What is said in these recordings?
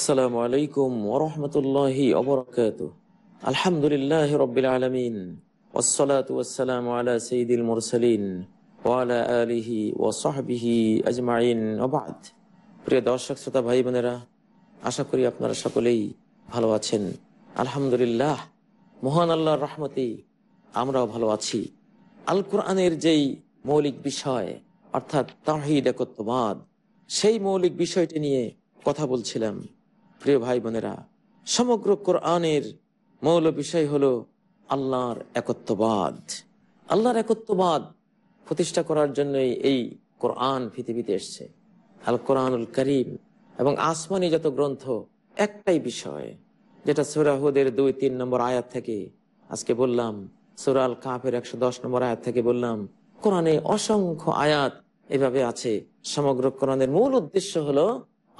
আসসালামু আলাইকুম ওরহমতুল্লাহি আলহামদুলিল্লাহ রবিল আলমিন ওয়ালা আলিহি ও প্রিয় ভাই, বোনেরা, আশা করি আপনারা সকলেই ভালো আছেন। আলহামদুলিল্লাহ, মহান আল্লাহর রহমতে আমরাও ভালো আছি। আল কোরআনের যেই মৌলিক বিষয়, অর্থাৎ তাহিদ একত্ববাদ, সেই মৌলিক বিষয়টি নিয়ে কথা বলছিলাম। প্রিয় ভাই বোনেরা, সমগ্র কোরআনের মৌল বিষয় হল আল্লাহর একত্ববাদ। আল্লাহর একত্ববাদ প্রতিষ্ঠা করার জন্যই এই কোরআন পৃথিবীতে এসছে। আল কোরআনুল করিম এবং আসমানি যত গ্রন্থ, একটাই বিষয়, যেটা সুরাহুদের দুই তিন নম্বর আয়াত থেকে আজকে বললাম সুরাল কাফের একশো দশ নম্বর আয়াত থেকে বললাম, কোরআনে অসংখ্য আয়াত এভাবে আছে। সমগ্র কোরআনের মূল উদ্দেশ্য হলো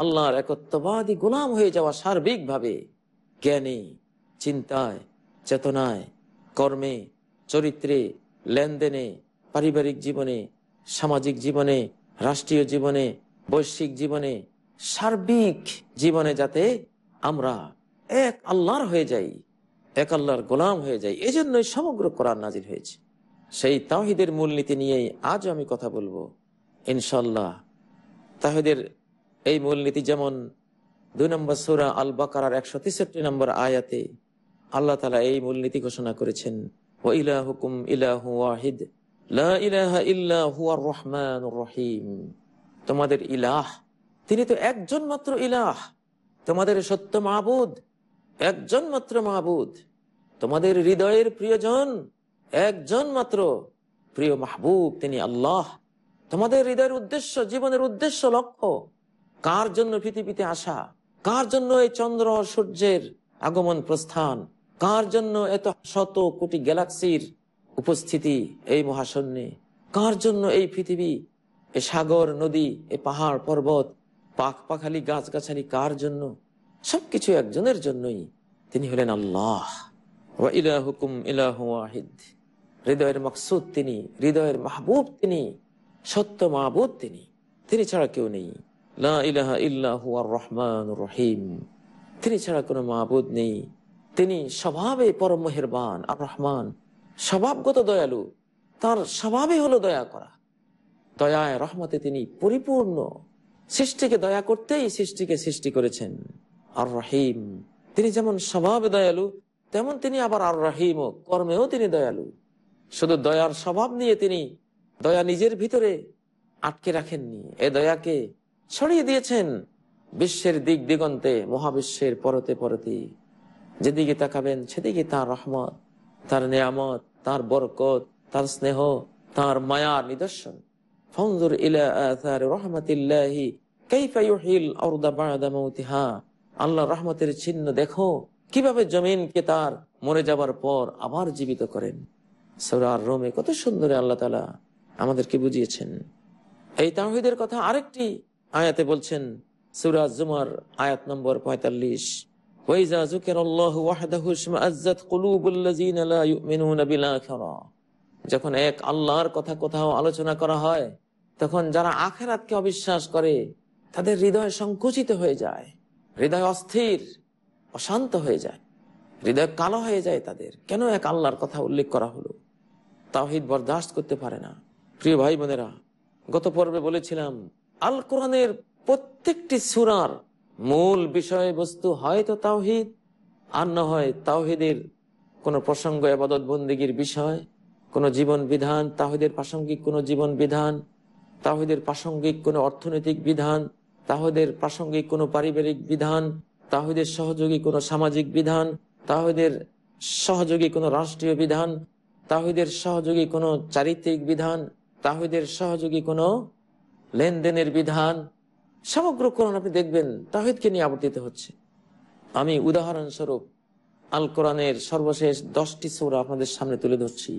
আল্লাহর একত্ববাদী গোলাম হয়ে যাওয়া সার্বিকভাবে জ্ঞানে, চিন্তায়, চেতনায়, কর্মে, চরিত্রে, লেনদেনে, পারিবারিক জীবনে, সামাজিক জীবনে, রাষ্ট্রীয় জীবনে, বৈশ্বিক জীবনে, সার্বিক জীবনে যাতে আমরা এক আল্লাহর হয়ে যাই, এক আল্লাহর গোলাম হয়ে যাই এই জন্যই সমগ্র কোরআন নাজির হয়েছে। সেই তাহিদের মূলনীতি নিয়েই আজ আমি কথা বলব। ইনশাল্লাহ তাহিদের এই মূলনীতি যেমন দুই নম্বর সুরা আল বাকার একশো তেষট্টি নম্বর আয়াতে আল্লাহ তালা এই মূলনীতি ঘোষণা করেছেন ও ইলাহ হুকুম ইলাহ ওয়াহিদ রহমান রহিম। তোমাদের ইলাহ, তিনি তো একজন মাত্র ইলাহ। তোমাদের সত্য মাহবুদ একজন মাত্র মাহবুদ তোমাদের হৃদয়ের প্রিয়জন, একজন মাত্র প্রিয় মাহবুব, তিনি আল্লাহ। তোমাদের হৃদয়ের উদ্দেশ্য, জীবনের উদ্দেশ্য লক্ষ্য। কার জন্য পৃথিবীতে আসা? কার জন্য এই চন্দ্র সূর্যের আগমন প্রস্থান? কার জন্য এত শত কোটি গ্যালাক্সির উপস্থিতি এই মহাশূন্যে? কার জন্য এই পৃথিবী, এ সাগর, নদী, এ পাহাড়, পর্বত পাখ পাখালি, গাছগাছালি, কার জন্য? সবকিছু একজনের জন্যই। তিনি হলেন আল্লাহ। হুকুম ইলাহিদ হৃদয়ের মকসুদ তিনি, হৃদয়ের মাহবুব তিনি, সত্য মাহবুদ তিনি। তিনি ছাড়া কেউ নেই। রহমান রহিম। তিনি ছাড়া কোনো মাহবুদ নেই। তিনি স্বভাবে পরম মেহরবান, আর রহমান স্বভাবগত দয়ালু। তার স্বভাবে হলো দয়া করা। দয়ায় রহমতে তিনি পরিপূর্ণ। সৃষ্টিকে দয়া করতেই সৃষ্টিকে সৃষ্টি করেছেন। আর রহিম, তিনি যেমন স্বভাবে দয়ালু, তেমন তিনি আবার আর রহিম কর্মেও তিনি দয়ালু। শুধু দয়ার স্বভাব নিয়ে তিনি দয়া নিজের ভিতরে আটকে রাখেননি। এ দয়াকে ছড়িয়ে দিয়েছেন বিশ্বের দিক দিগন্তে, মহাবিশ্বের পরতে পরতে। যেদিকে তাকাবেন, সেদিকে তার রহমত, তার নিয়ামত, তার বরকত, তার স্নেহ, তার মায়ার নিদর্শন। আল্লাহ রহমতের চিহ্ন দেখো জমিনকে তার মরে যাবার পর আবার জীবিত করেন। রোমে কত আল্লাহ তালা আমাদেরকে বুঝিয়েছেন। এই তাহিদের কথা আরেকটি আয়াতে বলছেন সুরাজ জুমার আয়াত নম্বর পঁয়তাল্লিশ যখন এক আল্লাহর কথা কোথাও আলোচনা করা হয়, তখন যারা আখেরাতকে অবিশ্বাস করে, তাদের হৃদয় সংকুচিত হয়ে যায়, হৃদয় অস্থির, অশান্ত হয়ে যায়, হৃদয় কালো হয়ে যায় তাদের। কেন এক আল্লাহর কথা উল্লেখ করা হলো? তাহিদ বরদাস্ত করতে পারে না। প্রিয় ভাই বোনেরা, গত পর্বে বলেছিলাম আল কোরআনের প্রত্যেকটি সুরার মূল বিষয়বস্তু হয়তো তাওহিদ, আর না হয় তাওহিদের কোন প্রসঙ্গ, আবাদত, বন্দীগীর বিষয়, কোন জীবন বিধান তাহিদের প্রাসঙ্গিক কোন জীবন বিধান তাহিদের প্রাসঙ্গিক কোন অর্থনৈতিক বিধান তাহিদের প্রাসঙ্গিক কোন পারিবারিক বিধান তাহিদের সহযোগী কোনো সামাজিক বিধান তাহিদের সহযোগী কোনো রাষ্ট্রীয় বিধান তাহিদের সহযোগী কোনো চারিত্রিক বিধান তাহিদের সহযোগী কোনো লেনদেনের বিধান, সমগ্র কোরআন আপনি দেখবেন তাহিদকে নিয়ে আবর্তিত হচ্ছে। আমি উদাহরণস্বরূপ আল কোরআনের সর্বশেষ দশটি সৌরা আপনাদের সামনে তুলে ধরছি,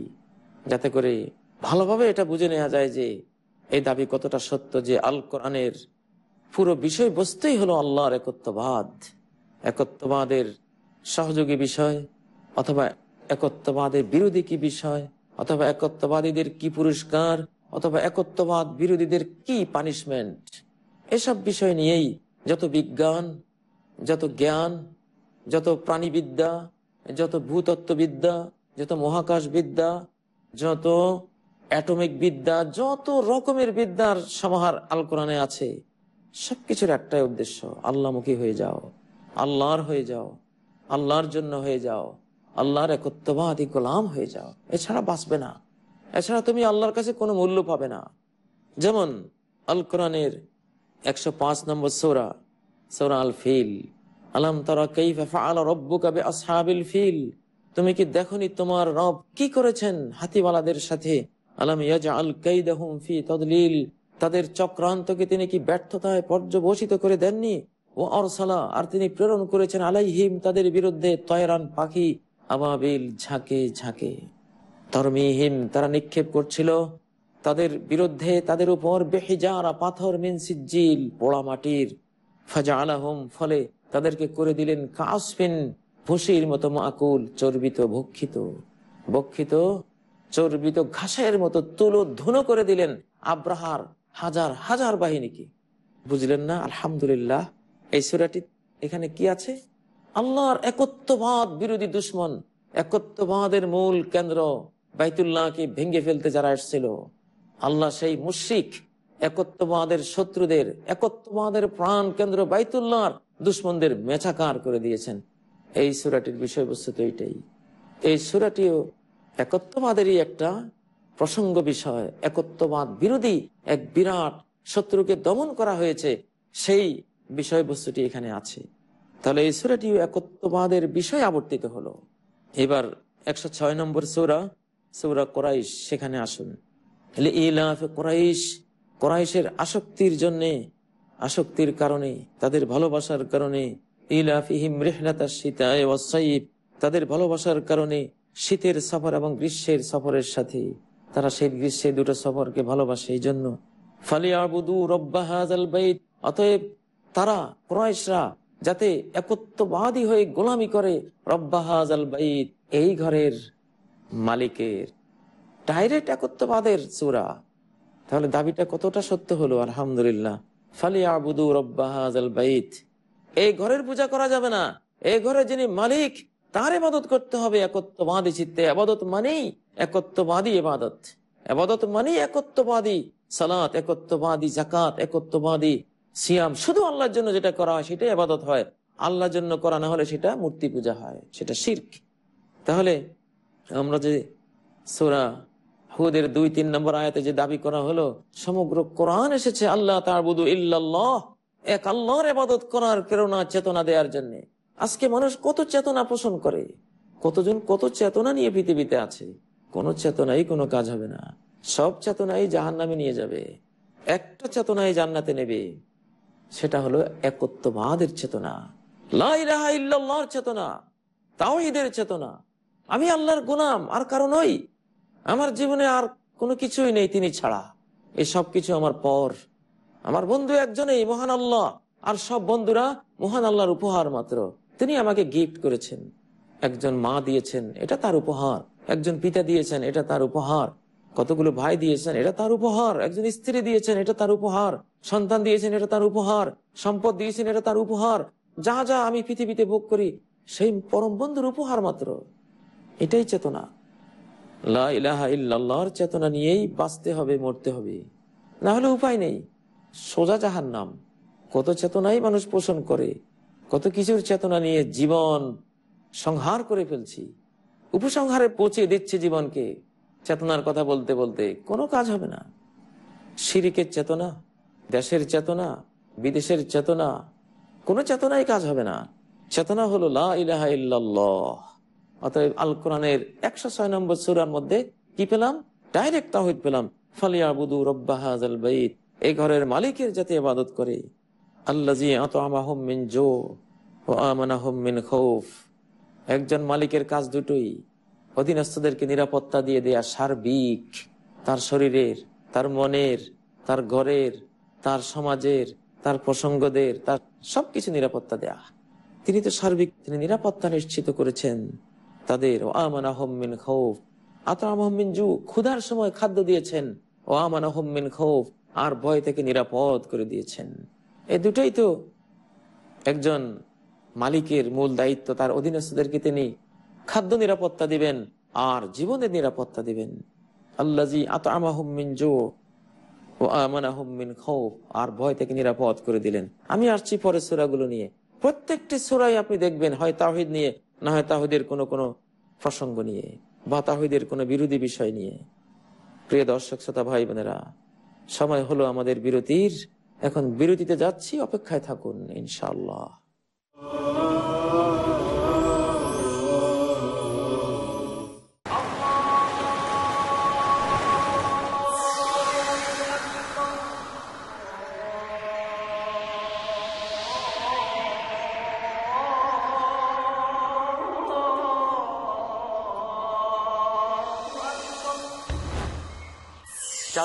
যাতে করে ভালোভাবে এটা বুঝে নেওয়া যায় যে এই দাবি কতটা সত্য যে আল কোরআনের পুরো বিষয়বস্তুই হলো আল্লাহর একত্ববাদ। একত্ববাদের সহযোগী বিষয়, অথবা একত্ববাদের বিরোধী কি বিষয়, অথবা একত্ববাদীদের কি পুরস্কার অথবা একত্ববাদ বিরোধীদের কি পানিশমেন্ট এসব বিষয় নিয়েই যত বিজ্ঞান, যত জ্ঞান, যত প্রাণীবিদ্যা, যত ভূতত্ত্ববিদ্যা, যত মহাকাশ বিদ্যা যত অ্যাটমিক বিদ্যা, যত রকমের বিদ্যার সমাহার আল কোরআনে আছে, সবকিছুর একটাই উদ্দেশ্য, আল্লাহমুখী হয়ে যাও, আল্লাহর হয়ে যাও, আল্লাহর জন্য হয়ে যাও, আল্লাহর একত্ববাদী গোলাম হয়ে যাও। এছাড়া বাঁচবে না। এছাড়া তুমি আল্লাহর কাছে কোনো মূল্য পাবে না। যেমন আল কোরআনের একশো পাঁচ নম্বর সৌরা সৌরা আল ফিল আলম তারা ফিল। তুমি কি দেখনি তোমার রব কি করেছেন হাতিওয়ালাদের সাথে? আলম ইয়াজা আল কাইদাহুম ফি তদলিল। তাদের চক্রান্তকে তিনি কি ব্যর্থতায় পর্যবসিত করে দেননি? ও অরসালা আর তিনি প্রেরণ করেছেন আলাইহিম তাদের বিরুদ্ধে তয়রান পাখি, আবাবিল ঝাঁকে ঝাঁকে। তরমিহিম তারা নিক্ষেপ করছিল। তাদের বিরুদ্ধে তাদের উপর বেহিজারা পাথর মিন সিজ্জিল পোড়া মাটির। ফাজা আলাহম ফলে তাদেরকে করে দিলেন কাসফিন ভুসির মতো মাকুল, চর্বিত, ভক্ষিত। বক্ষিত চর্বিত ঘাসের মতো তুলো ধুনো করে দিলেন আব্রাহার হাজার হাজার বাহিনীকে। বুঝলেন না? আলহামদুলিল্লাহ, এই সুরাটি এখানে কি আছে? আল্লাহর একত্ববাদ বিরোধী দুশ্মন, একত্ববাদের মূল কেন্দ্র বাইতুল্লাহকে ভেঙে ফেলতে যারা এসছিল, আল্লাহ সেই মুশিক একত্ববাদের শত্রুদের, একত্ববাদের প্রাণ কেন্দ্র বাইতুল্লাহর দুশ্মনদের মেছাকার করে দিয়েছেন। এই সুরাটির বিষয়বস্তু তো এইটাই। এই সুরাটিও একত্ববাদেরই একটা প্রসঙ্গ বিষয়। একত্ববাদ বিরোধী এক বিরাট শত্রুকে দমন করা হয়েছে, সেই বিষয়বস্তুটি এখানে আছে। তাহলে এই সুরাটিও একত্ববাদের বিষয় আবর্তিত হলো। এবার একশো ছয় নম্বর সৌরা সৌরা কোরাইশ সেখানে আসুন। কোরাইশ, কোরাইশের আসক্তির জন্যে, আসক্তির কারণে, তাদের ভালোবাসার কারণে, ইলাফিহিম রেহনাতা সীতায় তাদের ভালোবাসার কারণে শীতের সফর এবং গ্রীষ্মের সফরের সাথে, তারা সেই গ্রীষ্মে দুটো সফরকে ভালোবাসে, এই জন্য অতএব তারা ক্রয়েশরা যাতে একত্ববাদী হয়ে গোলামি করে রব্বাহাজাল বাইত, এই ঘরের মালিকের। ডাইরেক্ট একত্ববাদের চূড়া তাহলে দাবিটা কতটা সত্য হলো? আলহামদুলিল্লাহ। ফালিয়াবুদু রব্বাহাজাল বাইত। এই ঘরের পূজা করা যাবে না। এই ঘরে যিনি মালিক, তার এবাদত করতে হবে। একত্ববাদী চিত্তে আবাদত মানেই একত্ববাদী এবাদত আবাদত মানেই একত্ববাদী সালাত, একত্ববাদী জাকাত একত্ববাদী সিয়াম। শুধু আল্লাহর জন্য যেটা করা হয় সেটাই আবাদত হয়। আল্লাহর জন্য করা না হলে সেটা মূর্তি পূজা হয়, সেটা শির্ক। তাহলে আমরা যে সোরা হুদের দুই তিন নম্বর আয়াতে যে দাবি করা হলো, সমগ্র কোরআন এসেছে আল্লাহ তার বুধু ইল্লাল্লাহ। এক আল্লাহর এবাদত করার প্রেরণা, চেতনা দেওয়ার জন্য। আজকে মানুষ কত চেতনা পোষণ করে? কতজন কত চেতনা নিয়ে পৃথিবীতে আছে? কোন চেতনাই কোনো কাজ হবে না। সব চেতনাই জাহান নামে নিয়ে যাবে। একটা চেতনাই জান্নাতে নেবে। সেটা হলো একত্ববাদের চেতনা। চেতনা। তাও ঈদের চেতনা। আমি আল্লাহর গুনাম আর কারণ ওই আমার জীবনে আর কোনো কিছুই নেই তিনি ছাড়া। এই সব কিছু আমার পর। আমার বন্ধু একজনেই মহান আল্লাহ, আর সব বন্ধুরা মহান আল্লাহর উপহার মাত্র। তিনি আমাকে গিফট করেছেন। একজন মা দিয়েছেন, এটা তার উপহার। একজন পিতা দিয়েছেন, এটা তার উপহার। কতগুলো ভাই দিয়েছেন, এটা তার উপহার। একজন স্ত্রী দিয়েছেন, এটা তার উপহার। সন্তান দিয়েছেন, এটা তার উপহার। সম্পদ দিয়েছেন, এটা তার উপহার। যা যা আমি পৃথিবীতে ভোগ করি, সেই পরম বন্ধুর উপহার মাত্র। এটাই চেতনা। লাহর চেতনা নিয়েই বাঁচতে হবে, মরতে হবে। না হলে উপায় নেই। সোজা যাহার নাম কত চেতনাই মানুষ পোষণ করে, কত কিছুর চেতনা নিয়ে জীবন সংহার করে ফেলছি। উপসংহারে পৌঁছে দিচ্ছে জীবনকে। চেতনার কথা বলতে বলতে কোনো কাজ হবে না। সিরিকের চেতনা, দেশের চেতনা, বিদেশের চেতনা, কোনো চেতনাই কাজ হবে না। চেতনা হলো লা ইলাহা অতএব আল কোরআনের একশো ছয় নম্বর সুরার মধ্যে কি পেলাম? ডাইরেক্ট তাহিদ পেলাম। ফালিয়াবুদু রব্বাহাজাল বাইত। এই ঘরের মালিকের যাতে ইবাদত করে। একজন মালিকের কাজ দুটোই। অধীনস্থদেরকে নিরাপত্তা দিয়ে দেয়া সার্বিক। তার শরীরের, তার মনের, তার ঘরের, তার সমাজের, তার প্রসঙ্গদের, তার সবকিছু নিরাপত্তা দেয়া। তিনি তো সার্বিক, তিনি নিরাপত্তা নিশ্চিত করেছেন। তাদের, ও আমান আহমিন খৌফ। আতমিন জু, ক্ষুধার সময় খাদ্য দিয়েছেন। ও আমান আহমিন খৌফ, আর ভয় থেকে নিরাপদ করে দিয়েছেন। এই দুটোই তো একজন মালিকের মূল দায়িত্ব, তার অধীনস্থদেরকে তিনি খাদ্য নিরাপত্তা দিবেন, আর জীবনের নিরাপত্তা দিবেন। আল্লাজি আত আমাহমিন জো ও আমানাহমিন খৌফ, আর ভয় থেকে নিরাপদ করে দিলেন। আমি আসছি পরে সুরাগুলো নিয়ে। প্রত্যেকটি সুরাই আপনি দেখবেন হয় তাহিদ নিয়ে না হয় তাহুদের কোনো কোনো প্রসঙ্গ নিয়ে বা তাহিদের কোনো বিরোধী বিষয় নিয়ে। প্রিয় দর্শক, শ্রোতা, ভাই, বোনেরা, সময় হলো আমাদের বিরতির। এখন বিরতিতে যাচ্ছি, অপেক্ষায় থাকুন ইনশাল্লাহ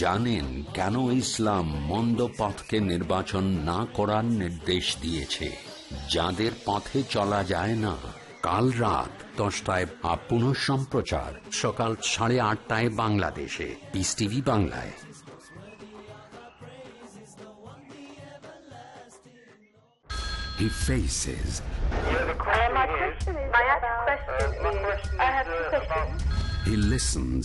জানেন কেন ইসলাম মন্দ পথকে নির্বাচন না করার নির্দেশ দিয়েছে। যাদের পথে চলা যায় না কাল রাত দশটায় বা পুনঃ সম্প্রচার সকাল সাড়ে আটটায় বাংলাদেশে। পিস টিভি বাংলায়। He faces, My question is, my question is, I have two questions. he listens,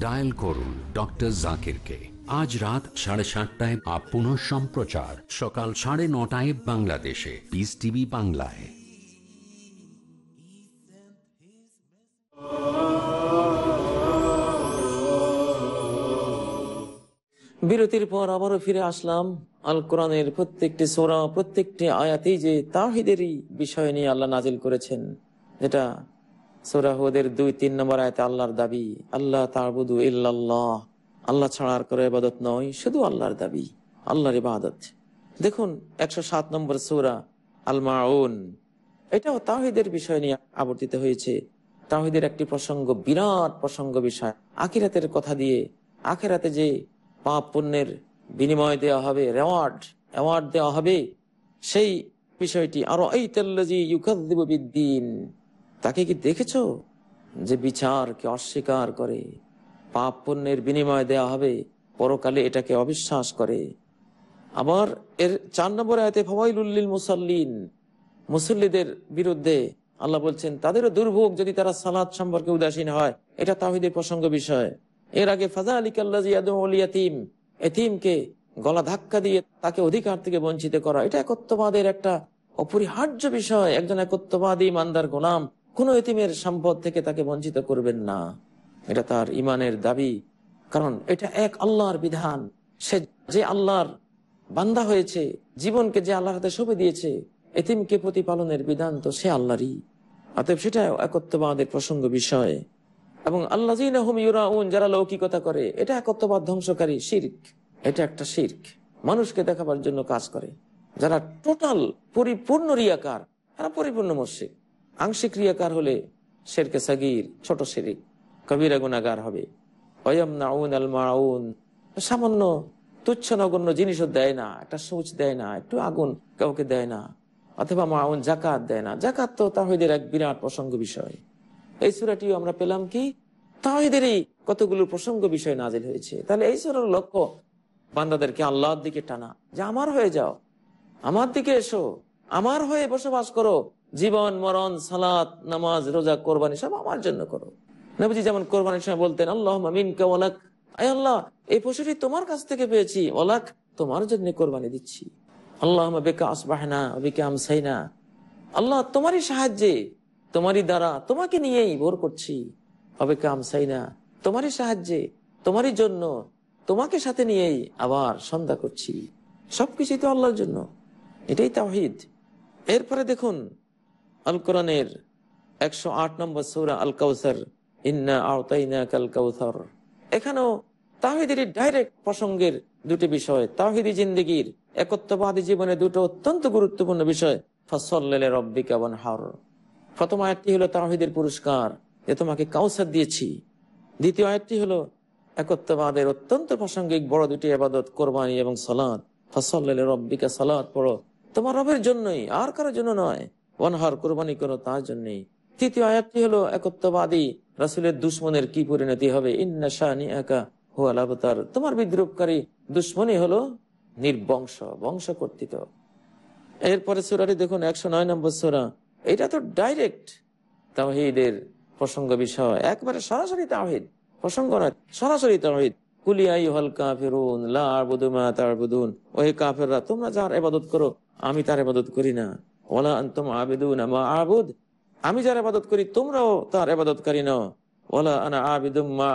Dial করুন ডক্টর জাকিরকে আজ রাত সাড়ে সাতটায় আপ সম্প্রচার। সকাল সাড়ে নটায় বাংলাদেশে। পিস টিভি বাংলায়। বিরতির পর আবারও ফিরে আসলাম আল কোরআনের প্রত্যেকটি সোরা, প্রত্যেকটি আয়াতেই যে তাহিদেরই বিষয় নিয়ে আল্লাহ নাজিল করেছেন। যেটা সোরাহুদের দুই, তিন নম্বর আয়তে আল্লাহর দাবি আল্লাহ তাবুদু ইল্লাল্লাহ। আল্লাহ ছাড়া আর করে ইবাদত নয়, শুধু আল্লাহর দাবি, আল্লাহর ইবাদত। দেখুন, একশো সাত নম্বর সৌরা আল মাউন এটাও তাহিদের বিষয় নিয়ে আবর্তিত হয়েছে। তাহিদের একটি প্রসঙ্গ, বিরাট প্রসঙ্গ বিষয়। আখিরাতের কথা দিয়ে আখেরাতে যে পাপ পুণ্যের বিনিময় দেওয়া হবে রেওয়ার্ড অ্যাওয়ার্ড দেওয়া হবে, সেই বিষয়টি আরও এই তেল্লাজি ইউকাদ্দিন তাকে কি দেখেছ যে বিচারকে অস্বীকার করে? পাপ পুণ্যের বিনিময় দেওয়া হবে, পরকালে এটাকে অবিশ্বাস করে। আবার এর চার নম্বর আয়তে ফওয়াইলুল্লিল মুসাল্লিন মুসল্লিদের বিরুদ্ধে আল্লাহ বলছেন, তাদেরও দুর্ভোগ যদি তারা সালাদ সম্পর্কে উদাসীন হয়। এটা তাহিদের প্রসঙ্গ বিষয়। এর আগে ফাজা আলী কাল্লাজিয়াতিম এতিমকে গলা ধাক্কা দিয়ে তাকে অধিকার থেকে বঞ্চিত করা। এটা একত্ববাদের একটা অপরিহার্য বিষয়। একজন একত্ববাদী ইমানদার গোলাম কোন এতিমের সম্পদ থেকে তাকে বঞ্চিত করবেন না। এটা তার ইমানের দাবি। কারণ এটা এক আল্লাহর বিধান। সে যে আল্লাহর বান্দা হয়েছে, জীবনকে যে আল্লাহর হাতে সঁপে দিয়েছে, এতিমকে প্রতিপালনের বিধান তো সে আল্লাহরই। অতএব সেটা একত্ববাদের প্রসঙ্গ বিষয়। এবং আল্লাহ যারা লৌকিকতা করে, এটা একত্ববাদ, ধ্বংসকারী, শির্ক। এটা একটা শির্ক। মানুষকে দেখাবার জন্য কাজ করে। যারা টোটাল পরিপূর্ণ রিয়াকার, তারা পরিপূর্ণ মস্যিক আংশিক রিয়াকার হলে শেরকে সাগির, ছোট শিরিক, কবিরা গুনাগার হবে। সামান্য তুচ্ছ নগণ্য জিনিসও দেয় না, একটা সূচ দেয় না, একটু আগুন কাউকে দেয় না, অথবা মাউন জাকাত দেয় না। জাকাত তো তাহিদের এক বিরাট প্রসঙ্গ বিষয়। এই সুরাটিও আমরা পেলাম কি? তাহিদেরই কতগুলো প্রসঙ্গ বিষয় নাজিল হয়েছে। তাহলে এই সুরার লক্ষ্য বান্দাদেরকে আল্লাহর দিকে টানা, যে আমার হয়ে যাও, আমার দিকে এসো, আমার হয়ে বসবাস করো জীবন, মরণ, সালাত, নামাজ, রোজা, কোরবানি সব আমার জন্য করো। নবীজি যেমন কোরবানির সময় বলতেন আল্লাহ মিনকা ওয়ালাক আয় আল্লাহ, এই পশুটি তোমার কাছ থেকে পেয়েছি ওলাক তোমার জন্য কোরবানি দিচ্ছি। আল্লাহ বেকা আসবাহনা বেকা আমসাইনা। আল্লাহ তোমারই সাহায্যে, তোমারই দ্বারা তোমাকে নিয়েই ভোর করছি। অবেকা আমসাইনা। তোমারই সাহায্যে, তোমারই জন্য তোমাকে সাথে নিয়েই আবার সন্ধ্যা করছি। সবকিছুই তো আল্লাহর জন্য। এটাই তাহিদ এরপরে দেখুন আল কোরআনের একশো আট নম্বর সৌরা আল কাউসার ইন্না আওতাইনা কাল কাউসার এখানেও তাহিদের ডাইরেক্ট প্রসঙ্গের দুটি বিষয় তাহিদি জিন্দিগির একত্ববাদী জীবনে দুটো অত্যন্ত গুরুত্বপূর্ণ বিষয়, ফসল্লে রব্বিকা বন হার প্রথম আয়াতটি হলো তাহিদের পুরস্কার, যে তোমাকে কাউসার দিয়েছি। দ্বিতীয় আয়াতটি হলো একত্ববাদের অত্যন্ত প্রাসঙ্গিক বড় দুটি আবাদত, কোরবানি এবং সলাদ ফসল্লে রব্বিকা সালাদ পড়ো। তোমার রবের জন্যই, আর কারোর জন্য নয়। ওয়ানহার কোরবানি করো তার জন্যই। তৃতীয় আয়াতটি হলো, একত্ববাদী রাসুলের দুশ্মনের কি পরিণতি হবে? ইন্না একা হুয়াল তোমার বিদ্রুপকারী দুশ্মনী হলো নির্বংশ বংশ কর্তৃত এরপরে সুরাটি দেখুন, একশো নয় নম্বর সুরা। এটা তো ডাইরেক্ট তাহিদের প্রসঙ্গ বিষয়। একবারে সরাসরি তাহিদ প্রসঙ্গ নয়, সরাসরি তাহিদ কুলিয়াই হল কাফেরুন লাবুদুমা তারবুদুন ওই কাফেররা, তোমরা যার এবাদত করো, আমি তার এবাদত করি না। ওলা আন্তম আবেদুন আমা আবুদ। আমি যার আবাদত করি, তোমরাও তার আবাদতকারী নও। আনা আবিদুম মা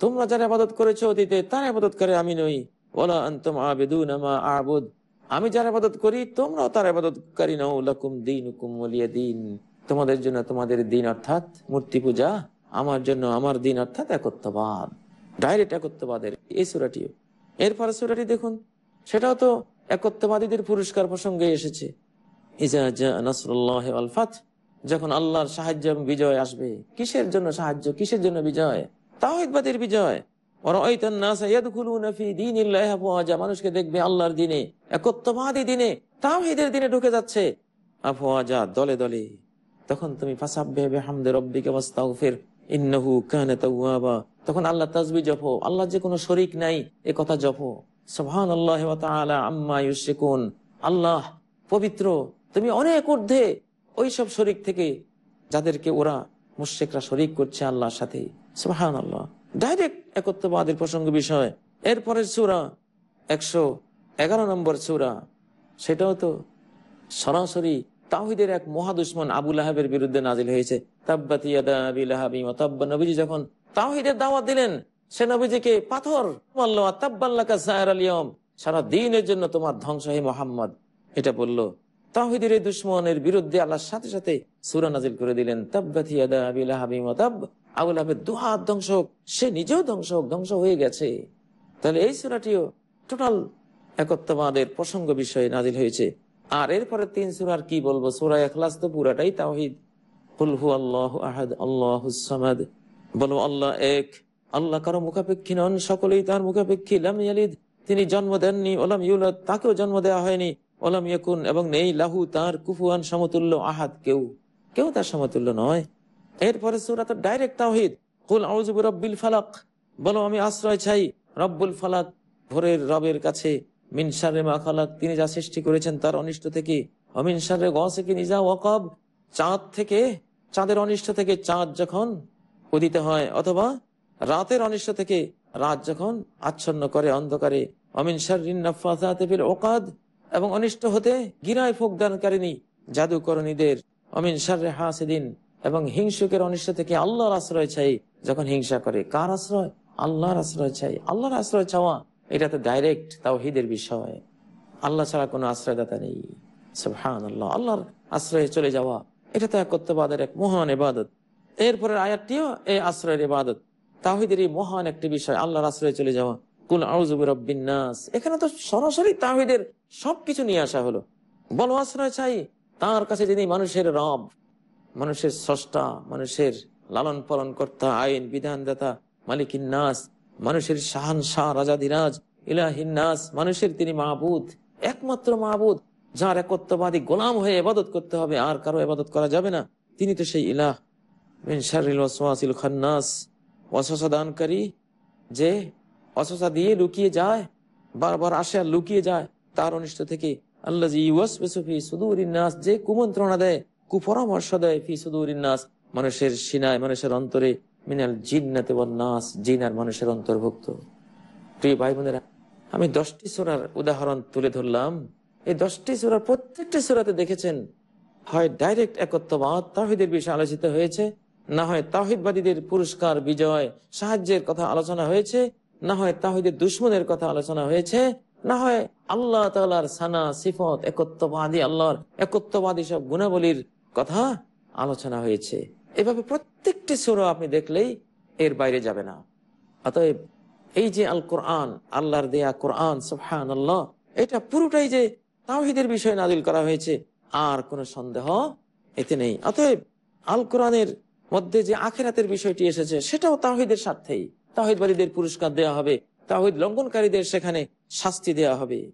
তোমরা যার আবাদত করেছ অতীতে, তার আবাদত করে আমি নই। ওলা আন্তম আবেদুন আমা আবুদ। আমি যার আবাদত করি, তোমরাও তার আবাদতকারী নও। লাকুম দিন দিন। তোমাদের জন্য তোমাদের দিন অর্থাৎ মূর্তি পূজা, আমার জন্য আমার দিন অর্থাৎ একত্ববাদ। ডাইরেক্ট একত্ববাদের, এই সুরাটিও। এরপরে সুরাটি দেখুন, সেটাও তো একত্ববাদীদের পুরস্কার প্রসঙ্গে এসেছে। যখন আল্লাহর সাহায্য এবং বিজয় আসবে, কিসের জন্য সাহায্য, কিসের জন্য বিজয়? তাহিদবাদের বিজয়। মানুষকে দেখবে আল্লাহর দিনে, একত্ববাদী দিনে তাহিদের দিনে ঢুকে যাচ্ছে। আফওয়াজা দলে দলে, তখন তুমি তখন আল্লাহ তাজবি জপো, আল্লাহ যে কোনো শরিক নাই, এ কথা জপো। সোহান আল্লাহ আম্মা ইউসিকুন আল্লাহ পবিত্র তুমি অনেক ঊর্ধ্বে ওই সব শরিক থেকে যাদেরকে ওরা মুশেকরা শরিক করছে আল্লাহর সাথে। সুহান আল্লাহ ডাইরেক্ট একত্ববাদের প্রসঙ্গ বিষয়। এরপরের সুরা, একশো এগারো নম্বর সুরা, সেটাও তো সরাসরি তাহিদের এক মহাদুশ্মন আবুল আহাবের বিরুদ্ধে নাজিল হয়েছে। নবীজি যখন তাহিদের দাওয়াত দিলেন, সে নবীজিকে পাথর মারল সারা দিনের জন্য তোমার ধ্বংস হে মোহাম্মদ। এটা বলল তাহিদের দুশ্মনের বিরুদ্ধে আল্লাহর সাথে সাথে সুরা নাজিল করে দিলেন ধ্বংস সে নিজেও ধ্বংস হোক, ধ্বংস হয়ে গেছে। তাহলে এই সুরাটিও টোটাল একত্ববাদের প্রসঙ্গ বিষয়ে নাজিল হয়েছে। আর এরপরে তিন সুরার কি বলব? সুরা এখলাস তো পুরাটাই তাহিদ হুলহু আল্লাহ আহাদ, আল্লাহ বলো, আল্লাহ এক। আল্লাহ কারও মুখাপেক্ষী নন, সকলেই তার মুখাপেক্ষী। লাম তিনি জন্ম দেননি, ওলাম ইউলাদ, তাকেও জন্ম দেওয়া হয়নি। ওলাম ইয়াকুন, এবং নেই লাহু তার কুফুয়ান সমতুল্য আহাদ কেউ। কেউ তার সমতুল্য নয়। এরপরে সুরা তো ডাইরেক্ট তাহিদ কুল আউজুবু রব্বিল ফালাক। বলো, আমি আশ্রয় চাই রব্বুল ফালাক, ভোরের রবের কাছে। মিনসারে মা খালাক, তিনি যা সৃষ্টি করেছেন তার অনিষ্ট থেকে। অমিনসারে গসে নিজা ওয়াকব। চাঁদ থেকে, চাঁদের অনিষ্ট থেকে চাঁদ যখন উদিত হয়, অথবা রাতের অনিষ্ট থেকে রাত যখন আচ্ছন্ন করে অন্ধকারে। অমিনসার ওকাদ এবং অনিষ্ট হতে গিরায় ফোক দানকারিনী জাদুকরণীদের, অমিন সারে হাসিদিন এবং হিংসুকের অনিষ্ট থেকে আল্লাহর আশ্রয় চাই যখন হিংসা করে। কার আশ্রয়? আল্লাহর আশ্রয় চাই। আল্লাহর আশ্রয় চাওয়া এটা তো ডাইরেক্ট তাও হিদের বিষয়। আল্লাহ ছাড়া কোনো আশ্রয়দাতা নেই। সুবহান আল্লাহ আল্লাহর আশ্রয়ে চলে যাওয়া, এটা তো একত্ববাদের এক মহান এবাদত এরপরের আয়াতটিও এই আশ্রয়ের ইবাদত। তাহিদের এই মহান একটি বিষয়, আল্লাহর আশ্রয়ে চলে যাওয়া। কুল আউজুবিনাস এখানে তো সরাসরি তাহিদের সবকিছু নিয়ে আসা হলো। বলো, আশ্রয় চাই তার কাছে যিনি মানুষের রব, মানুষের স্রষ্টা, মানুষের লালন পালন কর্তা, আইন, বিধানদাতা, মালিকিন নাস, মানুষের শাহান শাহ রাজাধিরাজ ইলাহিন নাস, মানুষের তিনি মাহবুদ একমাত্র মাহবুদ যার একত্ববাদী গোলাম হয়ে এবাদত করতে হবে, আর কারও এবাদত করা যাবে না। তিনি তো সেই ইলাহ। মিন ওয়াসওয়াসিল খান্নাস। ওয়াসওয়াসা দানকারী যে অসসা দিয়ে লুকিয়ে যায়, বারবার আসে আর লুকিয়ে যায়। তার অনিষ্ট থেকে আল্লাহ যে কুমন্ত্রণা দেয়, কুপরামর্শ দেয় ফি সুদুরিনাস মানুষের সিনায়, মানুষের অন্তরে মিনাল জিন্নাতে নাস, জিন আর মানুষের অন্তর্ভুক্ত। প্রিয় ভাই বোনেরা, আমি দশটি সোরার উদাহরণ তুলে ধরলাম। এই দশটি সোরার প্রত্যেকটি সোরাতে দেখেছেন, হয় ডাইরেক্ট একত্ববাদ তাহিদের বিষয়ে আলোচিত হয়েছে, না হয় তাহিদবাদীদের পুরস্কার, বিজয়, সাহায্যের কথা আলোচনা হয়েছে না হয় তাহিদের দুশ্মনের কথা আলোচনা হয়েছে, না হয় আল্লাহ সানা, সিফত, একত্ববাদী আল্লাহর একত্ববাদী সব গুণাবলীর কথা আলোচনা হয়েছে। এভাবে প্রত্যেকটি সুর আপনি দেখলেই এর বাইরে যাবে না। অতএব এই যে আল কোরআন আল্লাহর দেয়া কোরআন সুফহান আল্লাহ এটা পুরোটাই যে তাহিদের বিষয়ে নাজিল করা হয়েছে, আর কোনো সন্দেহ এতে নেই। অতএব আল কোরআনের মধ্যে যে আখেরাতের বিষয়টি এসেছে, সেটাও তাহিদের স্বার্থেই। তাহিদবাদীদের পুরস্কার দেওয়া হবে, তাহিদ লঙ্ঘনকারীদের সেখানে শাস্তি দেওয়া হবে।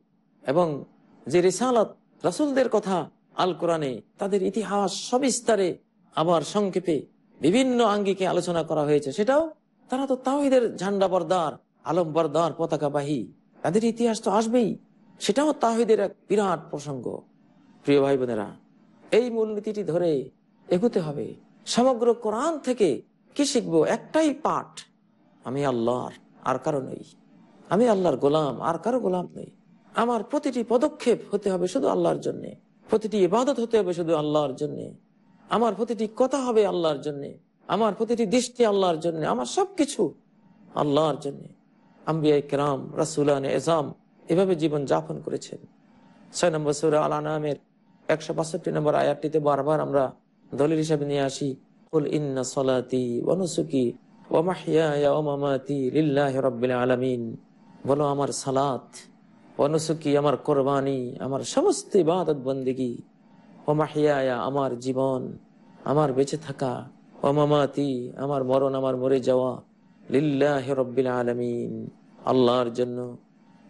এবং যে রেসালত রাসুলদের কথা আল কোরআনে, তাদের ইতিহাস সবিস্তারে আবার সংক্ষেপে বিভিন্ন আঙ্গিকে আলোচনা করা হয়েছে। সেটাও তারা তো তাহিদের ঝান্ডা বরদার, আলম বরদার পতাকাবাহী তাদের ইতিহাস তো আসবেই। সেটাও তাহিদের এক বিরাট প্রসঙ্গ। প্রিয় ভাই বোনেরা এই মূলনীতিটি ধরে এগুতে হবে। সমগ্র কোরআন থেকে কি শিখব? একটাই পাঠ। আমি আল্লাহর, আর কারও নই। আমি আল্লাহর গোলাম, আর কারও গোলাম নই। আমার প্রতিটি পদক্ষেপ হতে হবে শুধু আল্লাহর জন্য। প্রতিটি ইবাদত হতে হবে শুধু আল্লাহর জন্য। আমার প্রতিটি কথা হবে আল্লাহর জন্য। আমার প্রতিটি দৃষ্টি আল্লাহর জন্য। আমার সবকিছু আল্লাহর জন্য। আম্বিয়া রাসুলান এজাম এভাবে জীবন যাপন করেছেন। ছয় নম্বর সুরা আল আনামের একশো বাষট্টি নম্বর আয়াতটিতে বারবার আমরা দলিল হিসাবে নিয়ে আসি সলাতি আলামিন। বলো আমার সালাত, অনুসুকি আমার কোরবানি, আমার সমস্ত ইবাদত বন্দিগি। ওমাহিয়া আমার জীবন, আমার বেঁচে থাকা। ওমামাতি আমার মরণ, আমার মরে যাওয়া। লিল্লাহি রব্বিল আলমিন। আল্লাহর জন্য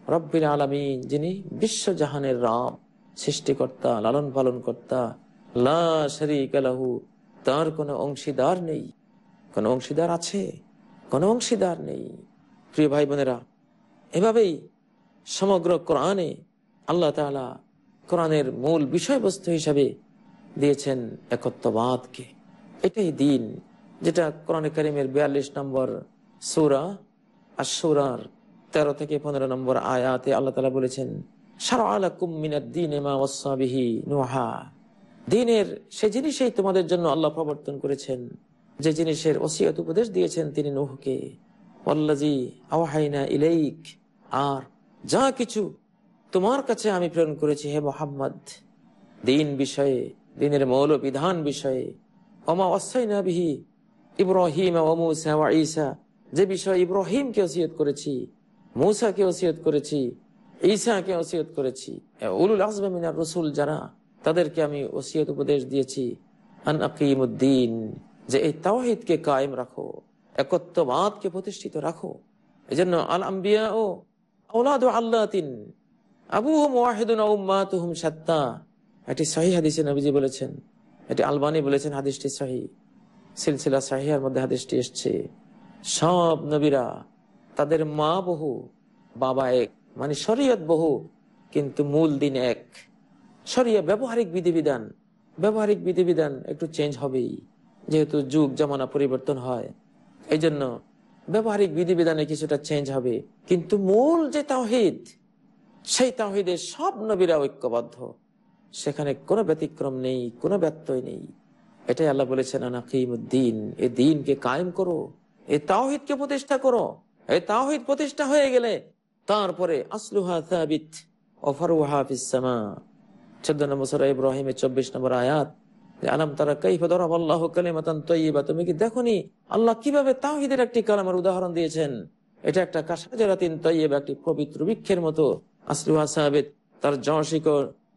রব্বিল আলামিন, যিনি বিশ্বজাহানের রাম সৃষ্টিকর্তা লালন পালন কর্তা, লা শরীক লাহু, তার কোনো অংশীদার নেই। কোনো অংশীদার আছে? কোনো অংশীদার নেই। প্রিয় ভাই বোনেরা এভাবেই সমগ্র কোরআনে আল্লাহ তালা কোরআনের মূল বিষয়বস্তু হিসাবে দিয়েছেন একত্ববাদকে। এটাই দিন যেটা কোরআন করিমের বিয়াল্লিশ নম্বর সুরা আর সুরার তেরো থেকে পনেরো নম্বর আয়াতে আল্লাহ তালা বলেছেন সারা দিন নোহা। দিনের সে জিনিসেই তোমাদের জন্য আল্লাহ প্রবর্তন করেছেন। যে জিনিসের ওসিয়ত উপদেশ দিয়েছেন তিনি নুহকে অল্লাজি আর যা কিছু তোমার কাছে আমি প্রেরণ করেছি, হে মোহাম্মদ, দিন বিষয়ে, দিনের মৌল বিধান বিষয়ে অমা অসাইনা বিহি ইব্রাহিম ঈসা যে বিষয়ে ইব্রাহিমকে ওসিয়ত করেছি, মৌসাকে ওসিয়ত করেছি, ঈসাকে ওসিয়ত করেছি উলুল আজমিনার রসুল যারা, তাদেরকে আমি ওসিয়ত উপদেশ দিয়েছি, আন আকিমুদ্দিন যে এই তাওহিদকে কায়েম রাখো, একত্ববাদকে প্রতিষ্ঠিত রাখো। এই জন্য আল আম্বিয়া ও আউলাদ আল্লাহ আবু ওয়াহিদুন উম্মাতুহুম সাত্তা এটি সহি হাদিসে নবীজি বলেছেন। এটি আলবানি বলেছেন, হাদিসটি সহি সিলসিলা সাহিয়ার মধ্যে হাদিসটি এসছে। সব নবীরা তাদের মা বহু, বাবা এক মানে শরীয়ত বহু, কিন্তু মূল দিন এক। শরিয়া ব্যবহারিক বিধিবিধান ব্যবহারিক বিধিবিধান একটু চেঞ্জ হবেই। যেহেতু যুগ জামানা পরিবর্তন হয় এই জন্য ব্যবহারিক বিধিবিধানে কিছুটা চেঞ্জ হবে। কিন্তু মূল যে তাহিদ সেই তাহিদের সব নবীরা ঐক্যবদ্ধ। সেখানে কোনো ব্যতিক্রম নেই, কোনো ব্যত্যয় নেই। এটাই আল্লাহ বলেছেন, আনাকিমুদ্দিন, এ দিনকে কায়েম করো, এ তাওহিদকে প্রতিষ্ঠা করো এই তাওহিদ প্রতিষ্ঠা হয়ে গেলে তারপরে আসলুহা ফিসামা চোদ্দ নম্বর ইব্রাহিমের চব্বিশ নম্বর আয়াত আলাম তারা কালিমাতান তৈবা তুমি কি দেখনি? আল্লাহ কীভাবে তাওহিদের একটি কালামের উদাহরণ দিয়েছেন? এটা একটা কাসাজারাতিন একটি পবিত্র বৃক্ষের মতো। আসলুহা তার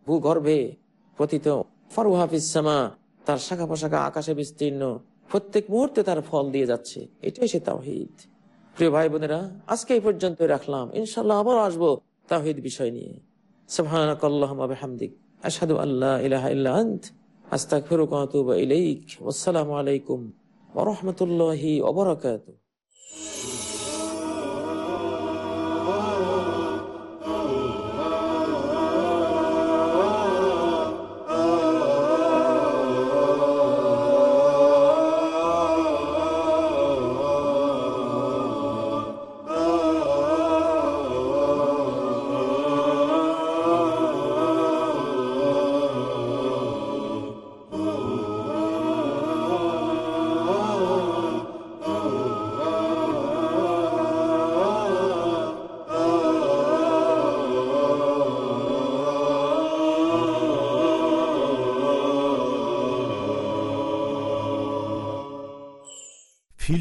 ভূগর্ভে পতিত। ফারুহা ফিসামা তার শাখা পোশাখা আকাশে বিস্তীর্ণ। প্রত্যেক মুহূর্তে তার ফল দিয়ে যাচ্ছে। এটাই সে তাহিদ প্রিয় ভাই বোনেরা আজকে এই পর্যন্ত রাখলাম। ইনশাল্লাহ আবার আসব তাহিদ বিষয় নিয়ে। সুবহানাক আল্লাহুম্মা বিহামদিক। আশহাদু আল্লা ইলাহা ইল্লা আস্তাগফিরুকা ওয়া আতুবু আলাইকুম ওয়া রাহমাতুল্লাহি ওয়া বারাকাতুহু।